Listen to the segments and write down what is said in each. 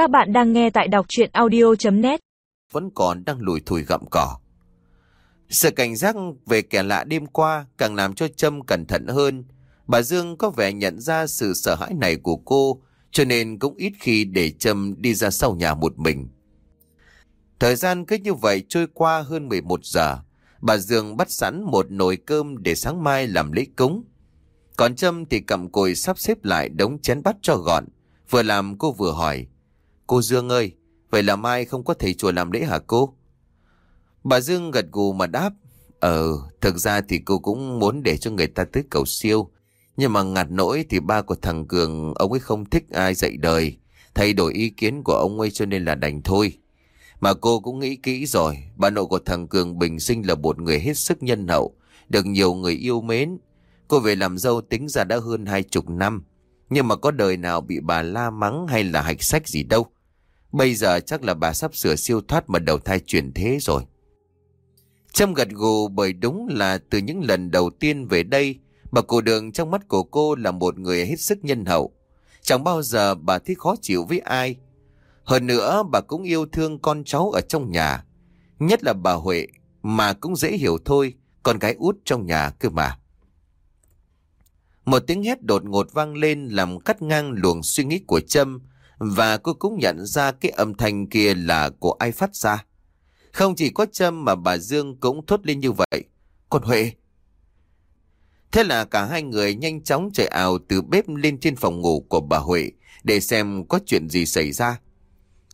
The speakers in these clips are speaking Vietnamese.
Các bạn đang nghe tại đọc chuyện audio.net Vẫn còn đang lùi thùi gặm cỏ. Sự cảnh giác về kẻ lạ đêm qua càng làm cho Trâm cẩn thận hơn. Bà Dương có vẻ nhận ra sự sợ hãi này của cô, cho nên cũng ít khi để Trâm đi ra sau nhà một mình. Thời gian cứ như vậy trôi qua hơn 11 giờ. Bà Dương bắt sẵn một nồi cơm để sáng mai làm lễ cúng. Còn Trâm thì cầm cùi sắp xếp lại đống chén bát cho gọn. Vừa làm cô vừa hỏi. Cô Dương ơi, vậy là mai không có thầy chùa làm lễ hả cô? Bà Dương gật gù mà đáp. Ờ, thực ra thì cô cũng muốn để cho người ta tới cầu siêu. Nhưng mà ngặt nỗi thì ba của thằng Cường, ông ấy không thích ai dạy đời. Thay đổi ý kiến của ông ấy cho nên là đành thôi. Mà cô cũng nghĩ kỹ rồi, bà nội của thằng Cường bình sinh là một người hết sức nhân hậu, được nhiều người yêu mến. Cô về làm dâu tính ra đã hơn hai chục năm, nhưng mà có đời nào bị bà la mắng hay là hạch sách gì đâu. Bây giờ chắc là bà sắp sửa siêu thoát mà đầu thai chuyển thế rồi. Trâm gật gù bởi đúng là từ những lần đầu tiên về đây, bà cụ đường trong mắt của cô là một người hết sức nhân hậu. Chẳng bao giờ bà thấy khó chịu với ai. Hơn nữa bà cũng yêu thương con cháu ở trong nhà. Nhất là bà Huệ, mà cũng dễ hiểu thôi, con gái út trong nhà cơ mà. Một tiếng hét đột ngột vang lên làm cắt ngang luồng suy nghĩ của Trâm và cô cũng nhận ra cái âm thanh kia là của ai phát ra. Không chỉ có Trâm mà bà Dương cũng thốt lên như vậy. còn Huệ! Thế là cả hai người nhanh chóng chạy ảo từ bếp lên trên phòng ngủ của bà Huệ để xem có chuyện gì xảy ra.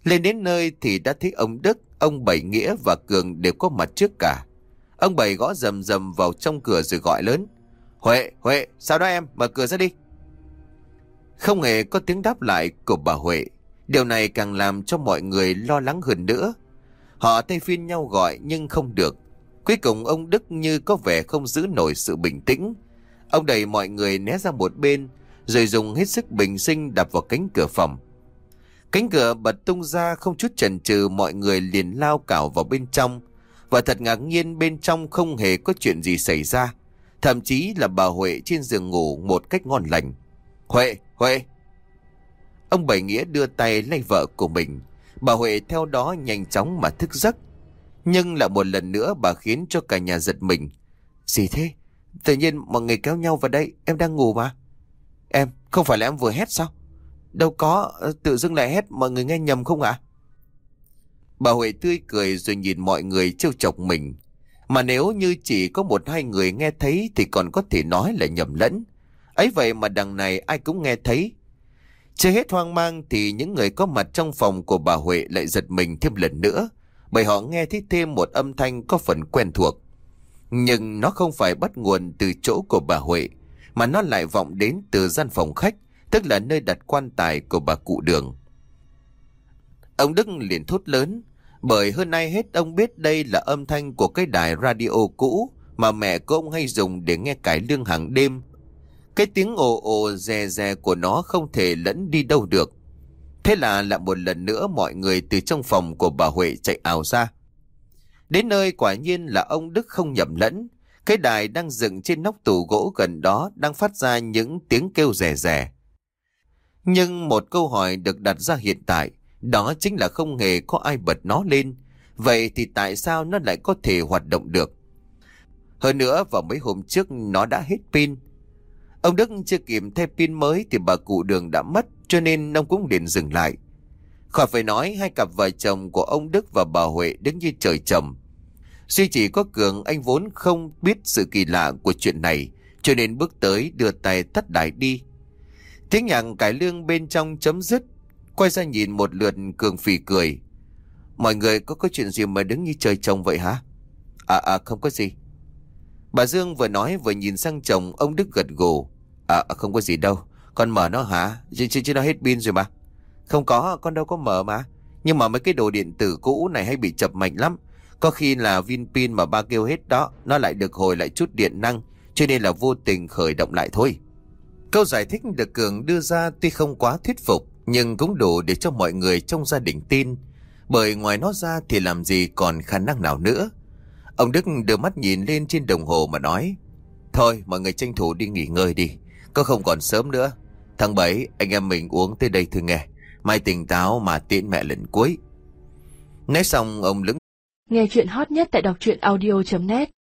Lên đến nơi thì đã thấy ông Đức, ông Bảy Nghĩa và Cường đều có mặt trước cả. Ông Bảy gõ rầm rầm vào trong cửa rồi gọi lớn. Huệ, Huệ, sao đó em, mở cửa ra đi. Không hề có tiếng đáp lại của bà Huệ. Điều này càng làm cho mọi người lo lắng hơn nữa. Họ thay phiên nhau gọi nhưng không được. Cuối cùng ông Đức như có vẻ không giữ nổi sự bình tĩnh. Ông đẩy mọi người né ra một bên, rồi dùng hết sức bình sinh đập vào cánh cửa phòng. Cánh cửa bật tung ra không chút chần chừ mọi người liền lao cảo vào bên trong. Và thật ngạc nhiên bên trong không hề có chuyện gì xảy ra. Thậm chí là bà Huệ trên giường ngủ một cách ngon lành. Huệ, Huệ! Ông Bảy Nghĩa đưa tay lấy vợ của mình. Bà Huệ theo đó nhanh chóng mà thức giấc. Nhưng lại một lần nữa bà khiến cho cả nhà giật mình. Gì thế? Tự nhiên mọi người kéo nhau vào đây, em đang ngủ mà. Em, không phải là em vừa hét sao? Đâu có, ờ, tự dưng lại hét mọi người nghe nhầm không ạ? Bà Huệ tươi cười rồi nhìn mọi người trêu chọc mình. Mà nếu như chỉ có một hai người nghe thấy thì còn có thể nói là nhầm lẫn. Ấy vậy mà đằng này ai cũng nghe thấy. Chưa hết hoang mang thì những người có mặt trong phòng của bà Huệ lại giật mình thêm lần nữa. Bởi họ nghe thấy thêm một âm thanh có phần quen thuộc. Nhưng nó không phải bắt nguồn từ chỗ của bà Huệ, mà nó lại vọng đến từ gian phòng khách, tức là nơi đặt quan tài của bà cụ đường. Ông Đức liền thốt lớn, bởi hơn nay hết ông biết đây là âm thanh của cái đài radio cũ mà mẹ của ông hay dùng để nghe cải lương hàng đêm. Cái tiếng ồ ồ rè rè của nó không thể lẫn đi đâu được. Thế là lại một lần nữa mọi người từ trong phòng của bà Huệ chạy ảo ra. Đến nơi quả nhiên là ông Đức không nhầm lẫn. Cái đài đang dựng trên nóc tủ gỗ gần đó đang phát ra những tiếng kêu rè rè. Nhưng một câu hỏi được đặt ra hiện tại, đó chính là không hề có ai bật nó lên. Vậy thì tại sao nó lại có thể hoạt động được? Hơn nữa vào mấy hôm trước nó đã hết pin. Ông Đức chưa kịp thay pin mới thì bà cụ đường đã mất, cho nên ông cũng liền dừng lại. Khỏi phải nói, hai cặp vợ chồng của ông Đức và bà Huệ đứng như trời trầm. Duy chỉ có Cường, anh vốn không biết sự kỳ lạ của chuyện này, cho nên bước tới đưa tay tắt đài đi. Tiếng nhạc cải lương bên trong chấm dứt, Quay ra nhìn một lượt Cường phì cười Mọi người có có chuyện gì mà đứng như trời trồng vậy hả À à không có gì Bà Dương vừa nói vừa nhìn sang chồng Ông Đức gật gù À, không có gì đâu. Con mở nó hả? Chứ, chứ, chứ nó hết pin rồi mà. Không có con đâu có mở mà. Nhưng mà mấy cái đồ điện tử cũ này hay bị chập mạnh lắm. Có khi là viên pin mà ba kêu hết đó Nó lại được hồi lại chút điện năng. Cho nên là vô tình khởi động lại thôi. Câu giải thích được Cường đưa ra tuy không quá thuyết phục Nhưng cũng đủ để cho mọi người trong gia đình tin. Bởi ngoài nó ra thì làm gì còn khả năng nào nữa? Ông Đức đưa mắt nhìn lên trên đồng hồ mà nói Thôi mọi người tranh thủ đi nghỉ ngơi đi. Có không còn sớm nữa. Tháng 7 anh em mình uống tới đây thôi nghe. Mai tỉnh táo mà tiễn mẹ lần cuối. Nói xong, ông lững Nghe chuyện hot nhất tại đọc truyện audio.net